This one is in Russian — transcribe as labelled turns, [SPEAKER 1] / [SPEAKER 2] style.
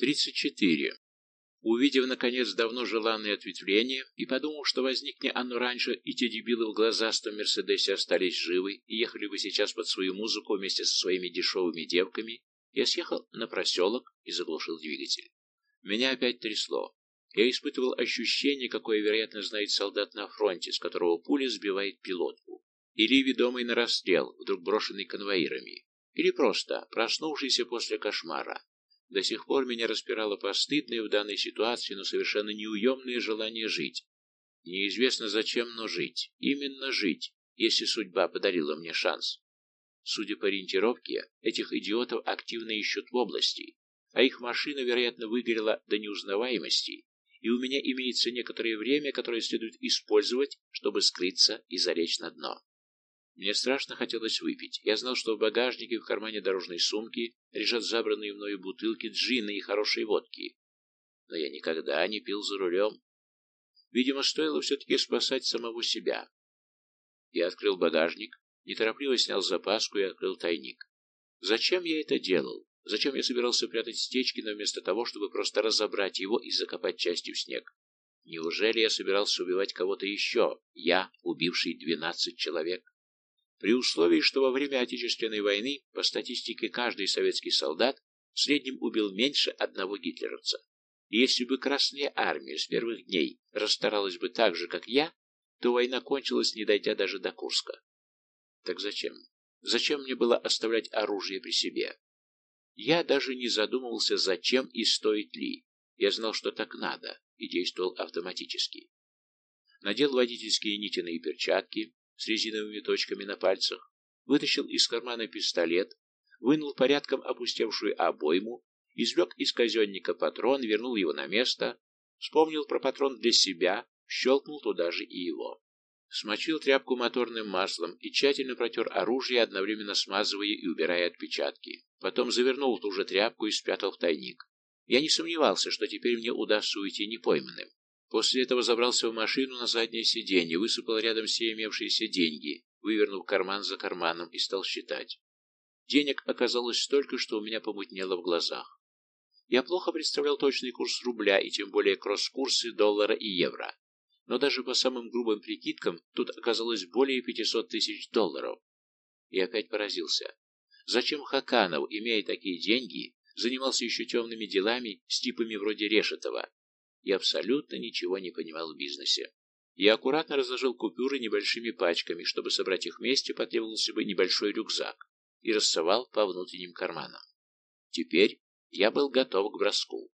[SPEAKER 1] 34. Увидев, наконец, давно желанное ответвление и подумав, что возникне оно раньше, и те дебилы в глазастом Мерседесе остались живы и ехали бы сейчас под свою музыку вместе со своими дешевыми девками, я съехал на проселок и заглушил двигатель. Меня опять трясло. Я испытывал ощущение, какое, вероятно, знает солдат на фронте, с которого пуля сбивает пилотку. Или ведомый на расстрел, вдруг брошенный конвоирами. Или просто проснувшийся после кошмара. До сих пор меня распирало постыдное в данной ситуации, но совершенно неуемное желание жить. Неизвестно зачем, но жить. Именно жить, если судьба подарила мне шанс. Судя по ориентировке, этих идиотов активно ищут в области, а их машина, вероятно, выгорела до неузнаваемости, и у меня имеется некоторое время, которое следует использовать, чтобы скрыться и залечь на дно. Мне страшно хотелось выпить. Я знал, что в багажнике в кармане дорожной сумки лежат забранные мною бутылки джина и хорошей водки. Но я никогда не пил за рулем. Видимо, стоило все-таки спасать самого себя. Я открыл багажник, неторопливо снял запаску и открыл тайник. Зачем я это делал? Зачем я собирался прятать Стечкина вместо того, чтобы просто разобрать его и закопать частью в снег? Неужели я собирался убивать кого-то еще? Я, убивший двенадцать человек? При условии, что во время Отечественной войны, по статистике, каждый советский солдат в среднем убил меньше одного гитлеровца. И если бы Красная Армия с первых дней расстаралась бы так же, как я, то война кончилась, не дойдя даже до Курска. Так зачем? Зачем мне было оставлять оружие при себе? Я даже не задумывался, зачем и стоит ли. Я знал, что так надо, и действовал автоматически. Надел водительские нитяные перчатки, с резиновыми точками на пальцах, вытащил из кармана пистолет, вынул порядком опустевшую обойму, извлек из казенника патрон, вернул его на место, вспомнил про патрон для себя, щелкнул туда же и его. Смочил тряпку моторным маслом и тщательно протер оружие, одновременно смазывая и убирая отпечатки. Потом завернул ту же тряпку и спрятал в тайник. Я не сомневался, что теперь мне удастся уйти непойманным. После этого забрался в машину на заднее сиденье, высыпал рядом все имевшиеся деньги, вывернув карман за карманом и стал считать. Денег оказалось столько, что у меня помутнело в глазах. Я плохо представлял точный курс рубля и тем более кросс-курсы доллара и евро. Но даже по самым грубым прикидкам тут оказалось более 500 тысяч долларов. И опять поразился. Зачем Хаканов, имея такие деньги, занимался еще темными делами с типами вроде Решетова? И абсолютно ничего не понимал в бизнесе. Я аккуратно разложил купюры небольшими пачками, чтобы собрать их вместе потребовался бы небольшой рюкзак, и рассовал по внутренним карманам. Теперь я был готов к броску.